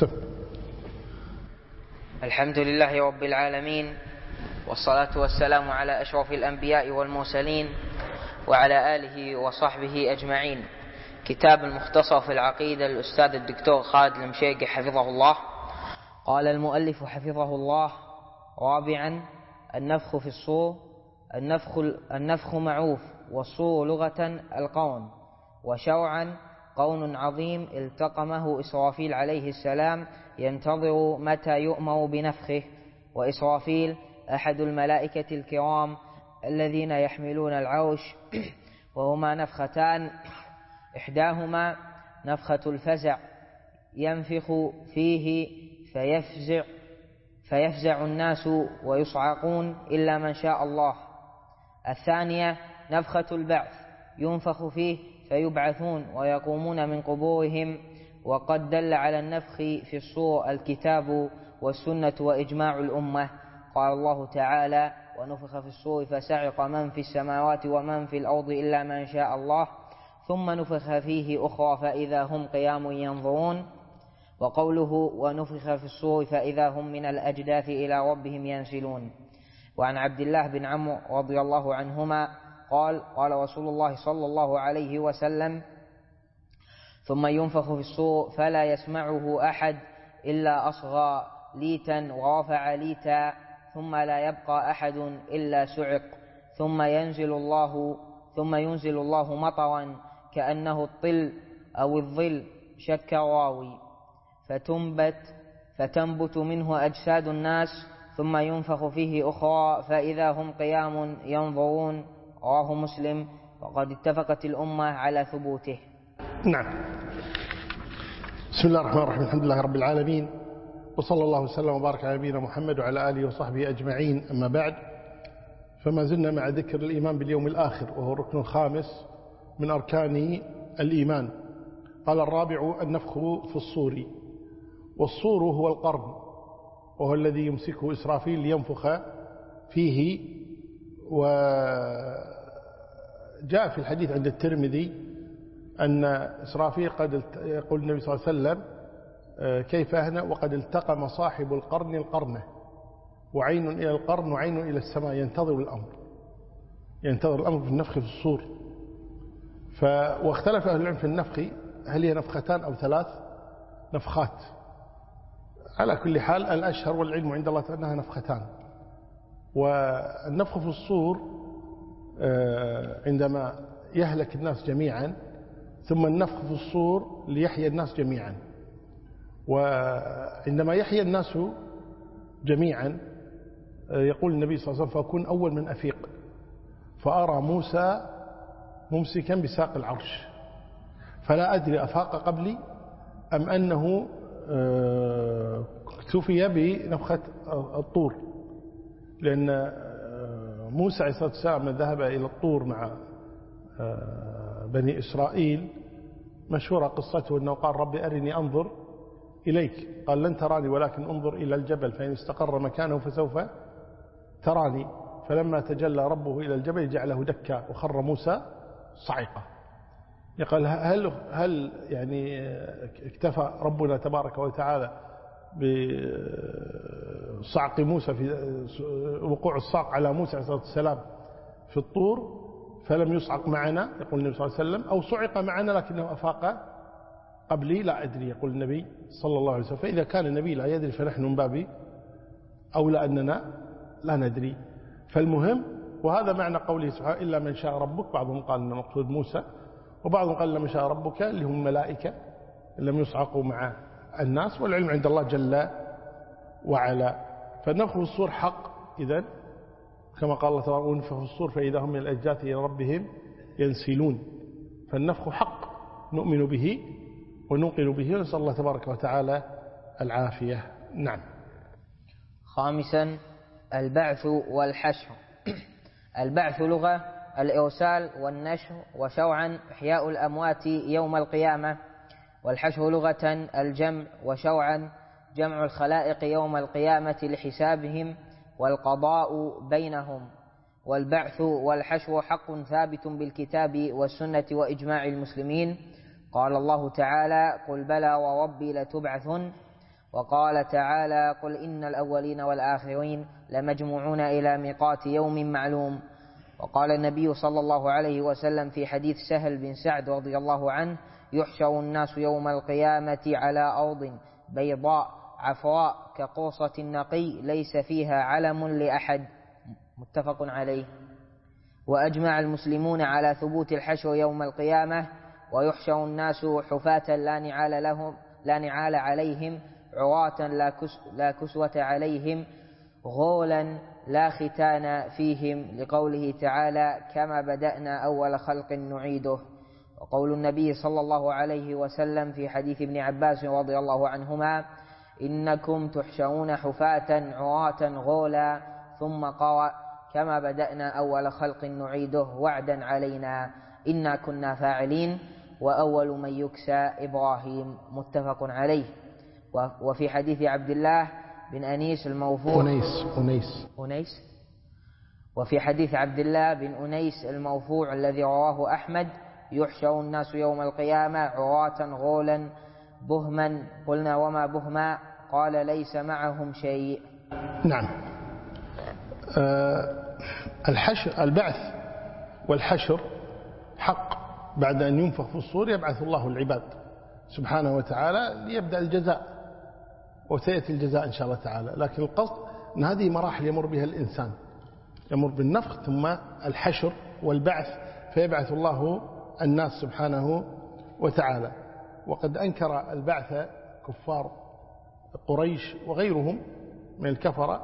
سب. الحمد لله رب العالمين والصلاة والسلام على أشرف الأنبياء والمرسلين وعلى آله وصحبه أجمعين. كتاب المختصر في العقيدة للأستاذ الدكتور خالد المشيقي حفظه الله. قال المؤلف حفظه الله رابعا النفخ في الصور النفخ, النفخ معوف والصور لغة القون وشرعا قون عظيم التقمه إسرافيل عليه السلام ينتظر متى يؤمر بنفخه وإسرافيل أحد الملائكة الكرام الذين يحملون العرش وهما نفختان إحداهما نفخة الفزع ينفخ فيه فيفزع فيفزع الناس ويصعقون إلا من شاء الله. الثانية نفخة البعث ينفخ فيه فيبعثون ويقومون من قبورهم وقد دل على النفخ في الصور الكتاب والسنة وإجماع الأمة. قال الله تعالى ونفخ في الصور فسعق من في السماوات ومن في الأرض إلا من شاء الله ثم نفخ فيه أخرى فإذا هم قيام ينظرون وقوله ونفخ في الصور فإذا هم من الأجداث إلى ربهم ينسلون وعن عبد الله بن عمرو رضي الله عنهما قال قال رسول الله صلى الله عليه وسلم ثم ينفخ في الصور فلا يسمعه أحد إلا أصغى ليتا ورفع ليتا ثم لا يبقى أحد إلا سعق ثم ينزل الله ثم ينزل الله مطرا كأنه الطل أو الظل شك راوي. فتنبت فتنبت منه أجساد الناس ثم ينفخ فيه أخرى فإذا هم قيام ينظرون رواه مسلم وقد اتفقت الأمة على ثبوته. نعم. بسم الله الرحمن الرحيم. الحمد لله رب العالمين وصلى الله وسلم وبارك على نبينا محمد وعلى آله وصحبه أجمعين. أما بعد فما زلنا مع ذكر الإيمان باليوم الآخر وهو الركن الخامس من أركان الإيمان. قال الرابع النفخ في الصور والصور هو القرن وهو الذي يمسكه إسرافيل لينفخ فيه وجاء في الحديث عند الترمذي أن إسرافيل قد يقول النبي صلى الله عليه وسلم آه، كيف هنا وقد التقم صاحب القرن القرنة. وعين إلى القرن وعين إلى السماء ينتظر الأمر. ينتظر الأمر في النفخ في الصور. ف... واختلف أهل العلم في النفخ هل هي نفختان أو ثلاث؟ نفخات. على كل حال الأشهر والعلم عند الله أنها نفختان. والنفخ في الصور آه، عندما يهلك الناس جميعا ثم النفخ في الصور ليحيى الناس جميعا. وعندما يحيى الناس جميعا آه، يقول النبي صلى الله عليه وسلم فأكون أول من أفيق فأرى موسى ممسكا بساق العرش فلا أدري أفاق قبلي أم أنه آه، اكتفي بنفخة الطور. لأن آه، موسى عليه الصلاة والسلام ذهب إلى الطور مع آه، بني إسرائيل مشهورة قصته أنه قال ربي أرني أنظر إليك. قال لن تراني ولكن انظر إلى الجبل فإن استقر مكانه فسوف تراني. فلما تجلى ربه إلى الجبل جعله دكا وخر موسى صعقة يقول هل, هل يعني اكتفى ربنا تبارك وتعالى بصعق موسى في وقوع الصعق على موسى عليه الصلاة والسلام في الطور فلم يصعق معنا يقول النبي صلى الله عليه وسلم أو صعق معنا لكنه أفاق قبلي لا أدري يقول النبي صلى الله عليه وسلم فإذا كان النبي لا يدري فنحن من باب أولى أننا لا ندري. فالمهم وهذا معنى قوله سبحانه إلا من شاء ربك بعضهم قال أن مقصود موسى وبعضهم قال لما شاء ربك اللي هم الملائكة لم يصعقوا مع الناس والعلم عند الله جل وعلا. فالنفخ في الصور حق إذن كما قال الله تعالى ونفخ في الصور فإذا هم من الأجداث إلى ربهم ينسلون. فالنفخ حق نؤمن به وننقل به ونسأل الله تبارك وتعالى العافية. نعم. خامسا البعث والحشر. البعث لغة الإرسال والنشر وشوعا إحياء الأموات يوم القيامة. والحشر لغة الجمع وشوعا جمع الخلائق يوم القيامة لحسابهم والقضاء بينهم والبعث والحشر حق ثابت بالكتاب والسنة وإجماع المسلمين. قال الله تعالى قل بلى وربي لتبعثن وقال تعالى قل إن الأولين والآخرين لمجموعون إلى ميقات يوم معلوم وقال النبي صلى الله عليه وسلم في حديث سهل بن سعد رضي الله عنه يحشر الناس يوم القيامة على أرض بيضاء عفراء كقوصة النقي ليس فيها علم لأحد. متفق عليه. وأجمع المسلمون على ثبوت الحشر يوم القيامة ويحشر الناس حفاة لا نعال لهم لا نعال عليهم عراة لا, لا كسوة عليهم غولا لا ختان فيهم لقوله تعالى كما بدأنا أول خلق نعيده وقول النبي صلى الله عليه وسلم في حديث ابن عباس رضي الله عنهما إنكم تحشرون حفاة عراة غولا ثم قرأ كما بدأنا أول خلق نعيده وعدا علينا إنا كنا فاعلين وأول من يكسى إبراهيم متفق عليه. وفي حديث عبد الله بن أنيس الموفوع أنيس أنيس. أنيس. وفي حديث عبد الله بن أنيس الموفوع الذي رواه أحمد يحشر الناس يوم القيامة عراة غولا بهما قلنا وما بهما؟ قال ليس معهم شيء. نعم. أه الحشر البعث والحشر حق. بعد أن ينفخ في الصور يبعث الله العباد سبحانه وتعالى ليبدأ الجزاء وسيأتي الجزاء إن شاء الله تعالى. لكن القصد أن هذه مراحل يمر بها الإنسان. يمر بالنفخ ثم الحشر والبعث فيبعث الله الناس سبحانه وتعالى. وقد أنكر البعث كفار قريش وغيرهم من الكفرة.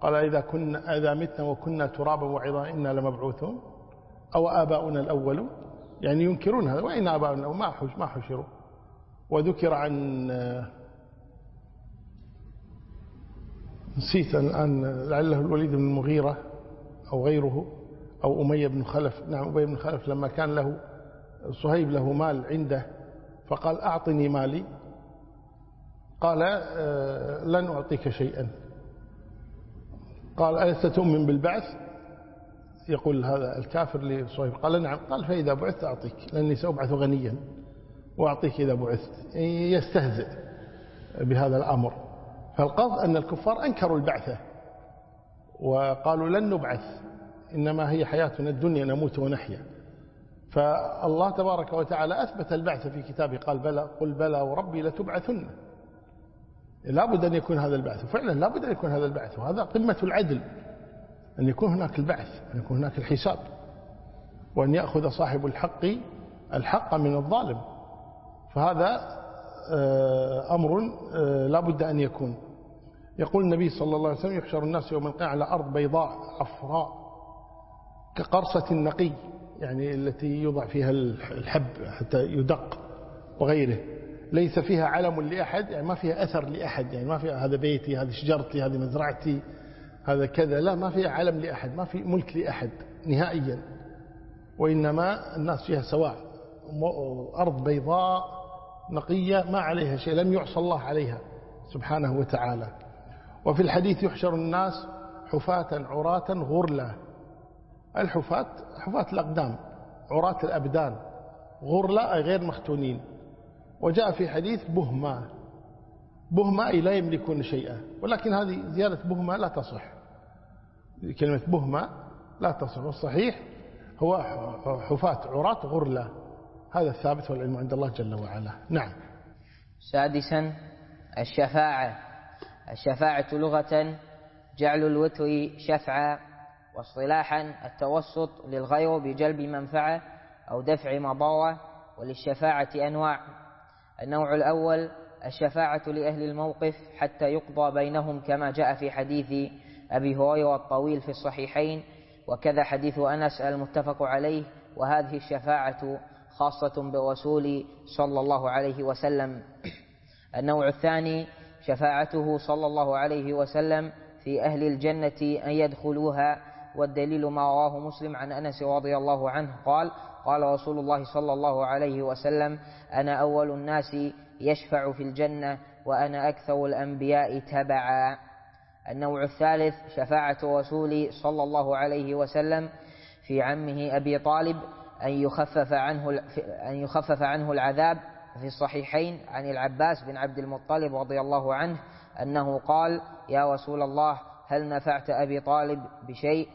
قال إذا, كنا إذا متنا وكنا ترابا وعظا إنا لمبعوثون. أو آباؤنا الأول يعني ينكرون هذا. وإن آباؤنا ما ما حشروا. وذكر عن نسيت الآن لعله الوليد بن المغيرة أو غيره أو أمية بن خلف. نعم أمية بن خلف لما كان له صهيب له مال عنده. فقال أعطني مالي. قال آه، لن أعطيك شيئا. قال ألست تؤمن بالبعث؟ يقول هذا الكافر لصهيب قال نعم. قال فإذا بعثت أعطيك لأني سأبعث غنيا وأعطيك إذا بعثت. يستهزئ بهذا الأمر. فالقصد أن الكفار أنكروا البعثة وقالوا لن نبعث إنما هي حياتنا الدنيا نموت ونحيا. فالله تبارك وتعالى أثبت البعث في كتابه قال بلى قل بلى وربي لتبعثن. لابد أن يكون هذا البعث. وفعلا لابد أن يكون هذا البعث وهذا قمة العدل أن يكون هناك البعث أن يكون هناك الحساب وأن يأخذ صاحب الحق الحق من الظالم. فهذا آه، أمر آه، لا بد أن يكون. يقول النبي صلى الله عليه وسلم يحشر الناس يوم القيامة على أرض بيضاء عفراء كقرصة النقي. يعني التي يوضع فيها الحب حتى يدق وغيره. ليس فيها علم لأحد يعني ما فيها أثر لأحد يعني ما فيها هذا بيتي هذه شجرتي هذه مزرعتي هذا كذا لا ما فيها علم لأحد ما في ملك لأحد نهائيا. وإنما الناس فيها سواء أرض بيضاء نقية ما عليها شيء لم يعصى الله عليها سبحانه وتعالى. وفي الحديث يحشر الناس حفاة عراة غرلا. الحفاة حفاة الأقدام عراة الأبدان غرلا أي غير مختونين. وجاء في حديث بهما. بهما أي لا يملكون شيئا. ولكن هذه زيادة بهما لا تصح. كلمة بهما لا تصح. والصحيح هو حفاة عراة غرلا هذا الثابت والعلم عند الله جل وعلا. نعم. سادسا الشفاعة. الشفاعة لغة جعل الوتر شفعا. واصطلاحا التوسط للغير بجلب منفعة أو دفع مضارة وللشفاعة أنواع. النوع الأول الشفاعة لأهل الموقف حتى يقضى بينهم كما جاء في حديث أبي هريرة الطويل في الصحيحين وكذا حديث أنس المتفق عليه وهذه الشفاعة خاصة بالرسول صلى الله عليه وسلم. النوع الثاني شفاعته صلى الله عليه وسلم في أهل الجنة أن يدخلوها والدليل ما رواه مسلم عن أنس رضي الله عنه قال قال رسول الله صلى الله عليه وسلم أنا أول الناس يشفع في الجنة وأنا أكثر الأنبياء تبعا. النوع الثالث شفاعة رسول صلى الله عليه وسلم في عمه أبي طالب أن يخفف عنه أن يخفف عنه العذاب. في الصحيحين عن العباس بن عبد المطلب رضي الله عنه أنه قال يا رسول الله هل نفعت أبي طالب بشيء؟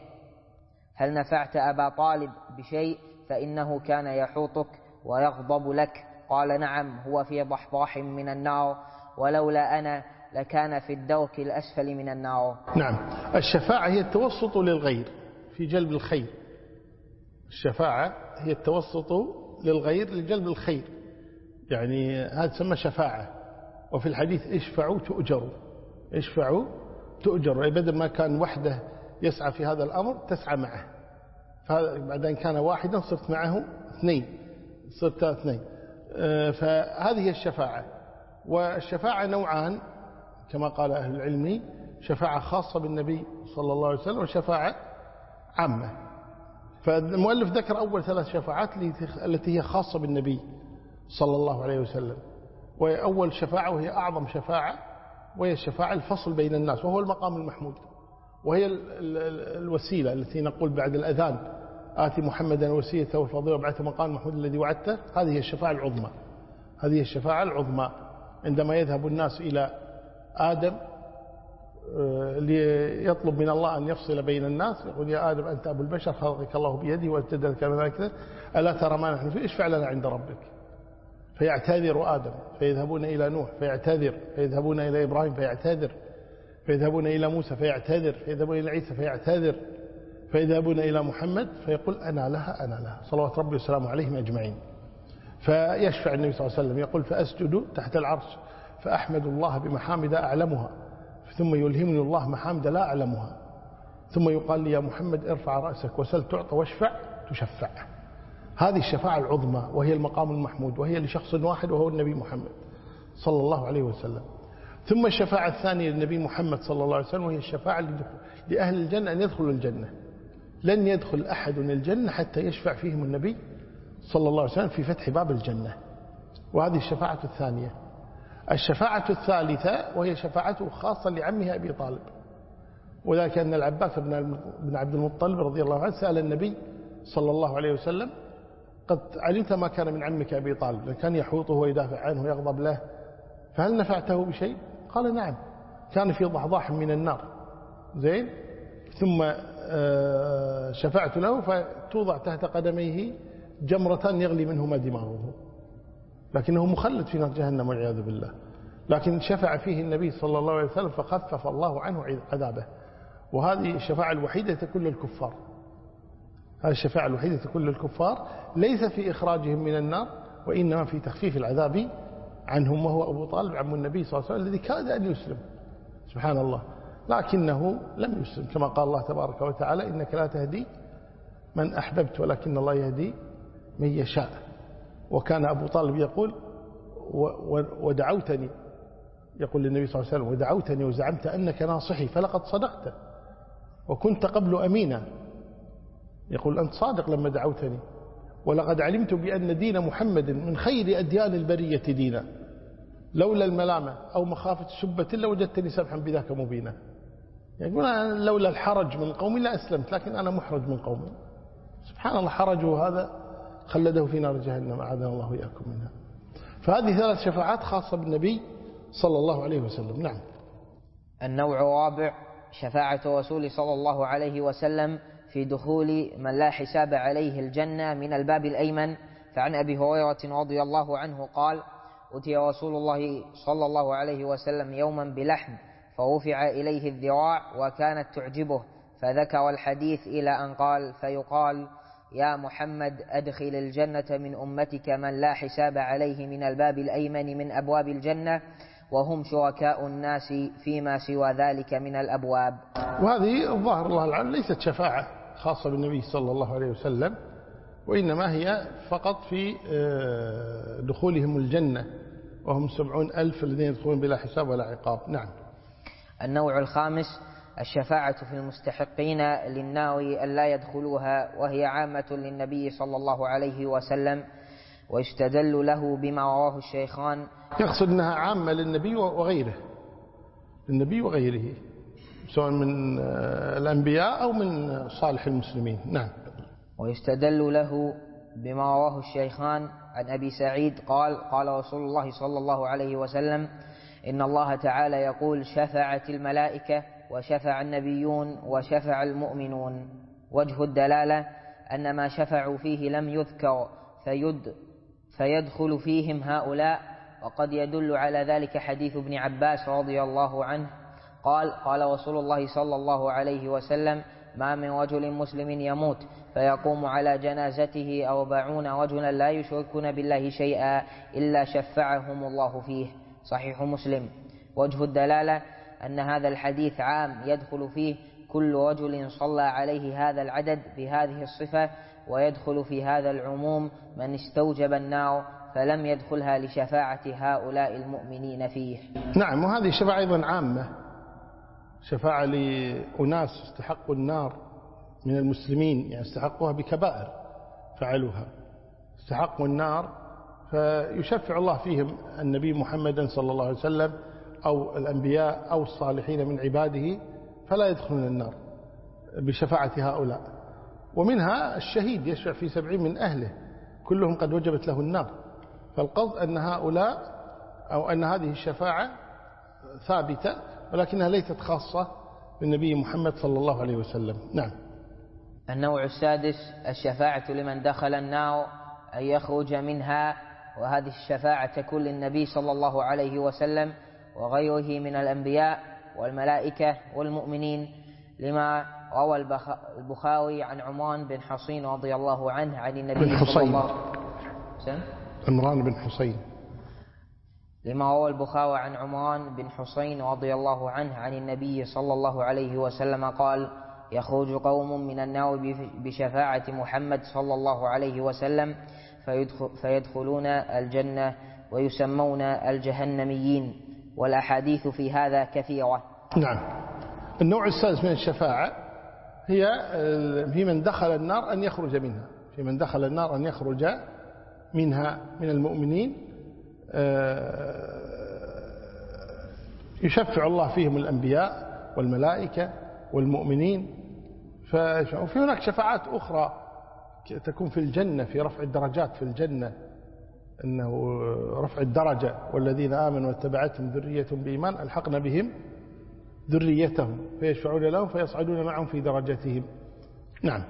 هل نفعت أبا طالب بشيء فإنه كان يحوطك ويغضب لك؟ قال نعم هو في ضحضاح من النار ولولا أنا لكان في الدرك الأسفل من النار. نعم الشفاعة هي التوسط للغير في جلب الخير. الشفاعة هي التوسط للغير لجلب الخير. يعني هذا تسمى شفاعة. وفي الحديث اشفعوا تؤجروا. اشفعوا تؤجروا. أي بدل ما كان وحده يسعى في هذا الأمر تسعى معه. بعدين كان واحدا صرت معه اثنين. صرت اثنين. آه، فهذه الشفاعة. والشفاعة نوعان كما قال أهل العلم شفاعة خاصة بالنبي صلى الله عليه وسلم وشفاعة عامة. فالمؤلف ذكر أول ثلاث شفاعات التي هي خاصة بالنبي صلى الله عليه وسلم. وهي أول شفاعة وهي أعظم شفاعة وهي الشفاعة الفصل بين الناس وهو المقام المحمود. وهي الوسيلة التي نقول بعد الأذان آتي محمدا وسيلته والفضيلة وبعثه مقام المحمود الذي وعدته. هذه الشفاعة العظمى. هذه الشفاعة العظمى. عندما يذهب الناس إلى آدم آه، ليطلب من الله أن يفصل بين الناس يقول يا آدم أنت أبو البشر خلقك الله بيده وابتدى كما ذلك. ألا ترى ما نحن فيه؟ اشفع لنا عند ربك. فيعتذر آدم فيذهبون إلى نوح فيعتذر. فيذهبون إلى إبراهيم فيعتذر. فيذهبون إلى موسى فيعتذر فيذهبون إلى عيسى فيعتذر فيذهبون إلى محمد فيقول أنا لها أنا لها. صلوات ربي وسلامه عليهم أجمعين. فيشفع النبي صلى الله عليه وسلم يقول فأسجد تحت العرش فأحمد الله بمحامد أعلمها ثم يلهمني الله محامد لا أعلمها ثم يقال لي يا محمد ارفع رأسك وسل تعطى واشفع تشفع. هذه الشفاعة العظمى وهي المقام المحمود وهي لشخص واحد وهو النبي محمد صلى الله عليه وسلم. ثم الشفاعة الثانية للنبي محمد صلى الله عليه وسلم وهي الشفاعة لأهل الجنة أن يدخلوا الجنة. لن يدخل أحد الجنة حتى يشفع فيهم النبي صلى الله عليه وسلم في فتح باب الجنة. وهذه الشفاعة الثانية. الشفاعة الثالثة وهي شفاعته خاصة لعمه أبي طالب. وذلك أن العباس بن عبد المطلب رضي الله عنه سأل النبي صلى الله عليه وسلم قد علمت ما كان من عمك أبي طالب؟ كان يحوطه ويدافع عنه ويغضب له. فهل نفعته بشيء؟ قال نعم كان في ضحضاح من النار. زين؟ ثم آه، شفعت له فتوضع تحت قدميه جمرة يغلي منهما دماغه. لكنه مخلد في نار جهنم والعياذ بالله. لكن شفع فيه النبي صلى الله عليه وسلم فخفف الله عنه عذابه. وهذه الشفاعة الوحيدة تكون للكفار هذه الشفاعة الوحيدة تكون للكفار ليس في إخراجهم من النار وإنما في تخفيف العذاب عنهم وهو أبو طالب عم النبي صلى الله عليه وسلم الذي كاد أن يسلم. سبحان الله لكنه لم يسلم. كما قال الله تبارك وتعالى إنك لا تهدي من أحببت ولكن الله يهدي من يشاء. وكان أبو طالب يقول ودعوتني. يقول للنبي صلى الله عليه وسلم ودعوتني وزعمت أنك ناصحي فلقد صدقت وكنت قبل أمينا. يقول أنت صادق لما دعوتني. ولقد علمت بأن دين محمد من خير أديان البرية دينا. لولا الملامة أو مخافة السبة إلا وجدتني سبحا بذاك مبينا. يقول أنا لولا الحرج من قومي لا أسلمت لكن أنا محرج من قومي. سبحان الله حرجه هذا خلده في نار جهنم أعاذنا الله وإياكم منها. فهذه ثلاث شفاعات خاصة بالنبي صلى الله عليه وسلم. نعم. النوع الرابع شفاعة رسول صلى الله عليه وسلم في دخول من لا حساب عليه الجنة من الباب الأيمن فعن أبي هريرة رضي الله عنه قال أتي رسول الله صلى الله عليه وسلم يوما بلحم فرفع إليه الذراع وكانت تعجبه فذكر الحديث إلى أن قال فيقال يا محمد أدخل الجنة من أمتك من لا حساب عليه من الباب الأيمن من أبواب الجنة وهم شركاء الناس فيما سوى ذلك من الأبواب. وهذه الظاهر الله العالم ليست شفاعة. خاصة بالنبي صلى الله عليه وسلم وإنما هي فقط في آه، دخولهم الجنة وهم سبعون ألف الذين يدخلون بلا حساب ولا عقاب. نعم. النوع الخامس الشفاعة في المستحقين للنار ألا يدخلوها وهي عامة للنبي صلى الله عليه وسلم ويستدل له بما رواه الشيخان. يقصد أنها عامة للنبي وغيره. النبي وغيره. سواء من الأنبياء أو من صالح المسلمين. نعم. ويستدل له بما رواه الشيخان عن أبي سعيد قال قال رسول الله صلى الله عليه وسلم إن الله تعالى يقول شفعت الملائكة وشفع النبيون وشفع المؤمنون. وجه الدلالة أن ما شفعوا فيه لم يذكر فيد فيدخل فيهم هؤلاء. وقد يدل على ذلك حديث ابن عباس رضي الله عنه قال قال رسول الله صلى الله عليه وسلم ما من رجل مسلم يموت فيقوم على جنازته أربعون رجلا لا يشركون بالله شيئا إلا شفعهم الله فيه. صحيح مسلم. وجه الدلالة أن هذا الحديث عام يدخل فيه كل رجل صلى عليه هذا العدد بهذه الصفة ويدخل في هذا العموم من استوجب النار فلم يدخلها لشفاعة هؤلاء المؤمنين فيه. نعم وهذه شفاعة أيضا عامة. شفاعة لأناس استحقوا النار من المسلمين يعني استحقوها بكبائر فعلوها. استحقوا النار فيشفع الله فيهم النبي محمدا صلى الله عليه وسلم أو الأنبياء أو الصالحين من عباده فلا يدخلون النار بشفاعة هؤلاء. ومنها الشهيد يشفع في سبعين من أهله كلهم قد وجبت له النار. فالقصد أن هؤلاء أو أن هذه الشفاعة ثابتة ولكنها ليست خاصة بالنبي محمد صلى الله عليه وسلم. نعم. النوع السادس الشفاعة لمن دخل النار أن يخرج منها وهذه الشفاعة تكون للنبي صلى الله عليه وسلم وغيره من الأنبياء والملائكة والمؤمنين لما روى البخاري عن عمان بن حصين رضي الله عنه عن النبي صلى الله عليه وسلم. عمران بن حسين لما روى البخاري عن عمران بن حسين رضي الله عنه عن النبي صلى الله عليه وسلم قال يخرج قوم من النار بشفاعة محمد صلى الله عليه وسلم فيدخلون الجنة ويسمون الجهنميين. والأحاديث في هذا كثيرة. نعم. النوع السادس من الشفاعة هي في من دخل النار أن يخرج منها. في من دخل النار أن يخرج منها من المؤمنين آه، يشفع الله فيهم الأنبياء والملائكة والمؤمنين. وفي هناك شفاعات أخرى تكون في الجنة في رفع الدرجات في الجنة أنه رفع الدرجة. والذين آمنوا واتبعتهم ذرية بإيمان ألحقنا بهم ذريتهم فيشفعون لهم فيصعدون معهم في درجتهم نعم.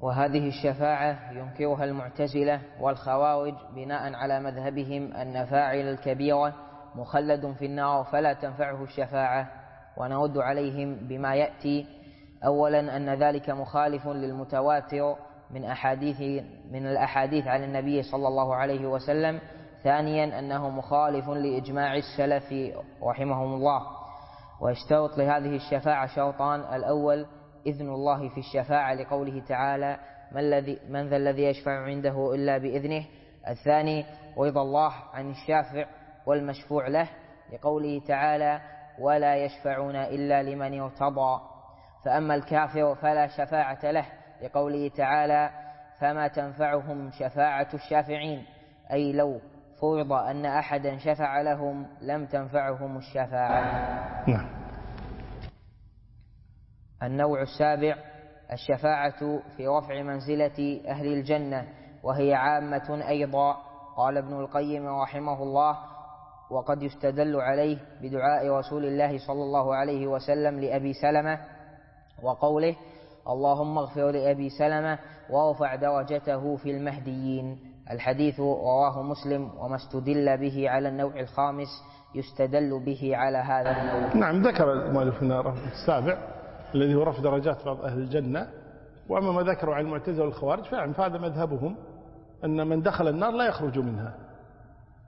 وهذه الشفاعة ينكرها المعتزلة والخوارج بناء على مذهبهم أن فاعل الكبيرة مخلد في النار فلا تنفعه الشفاعة ونرد عليهم بما يأتي. أولا أن ذلك مخالف للمتواتر من أحاديث من الأحاديث عن النبي صلى الله عليه وسلم. ثانيا أنه مخالف لإجماع السلف رحمهم الله. ويشترط لهذه الشفاعة شرطان. الأول إذن الله في الشفاعة لقوله تعالى من, الذي من ذا الذي يشفع عنده إلا بإذنه الثاني رضا الله عن الشافع والمشفوع له لقوله تعالى ولا يشفعون إلا لمن ارتضى فأما الكافر فلا شفاعة له لقوله تعالى فما تنفعهم شفاعة الشافعين أي لو فرض أن أحدا شفع لهم لم تنفعهم الشفاعة. نعم. النوع السابع الشفاعة في رفع منزلة أهل الجنة وهي عامة أيضا. قال ابن القيم رحمه الله وقد يستدل عليه بدعاء رسول الله صلى الله عليه وسلم لأبي سلمة وقوله اللهم اغفر لأبي سلمة وارفع درجته في المهديين الحديث رواه مسلم وما استدل به على النوع الخامس يستدل به على هذا النوع. نعم ذكر المؤلف السابع. الذي هو رفع درجات بعض أهل الجنة. وأما ما ذكروا عن المعتزلة والخوارج فهذا مذهبهم أن من دخل النار لا يخرج منها.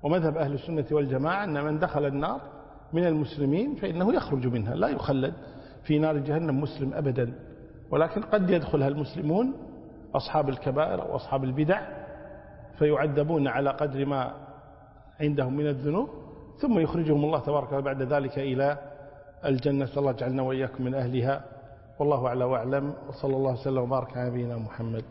ومذهب أهل السنة والجماعة أن من دخل النار من المسلمين فإنه يخرج منها لا يخلد في نار جهنم مسلم أبدا. ولكن قد يدخلها المسلمون أصحاب الكبائر أو أصحاب البدع فيعذبون على قدر ما عندهم من الذنوب ثم يخرجهم الله تبارك بعد ذلك إلى الجنة الله جعلنا وإياكم من أهلها والله أعلى وأعلم وصلى الله وسلم وبارك على نبينا محمد.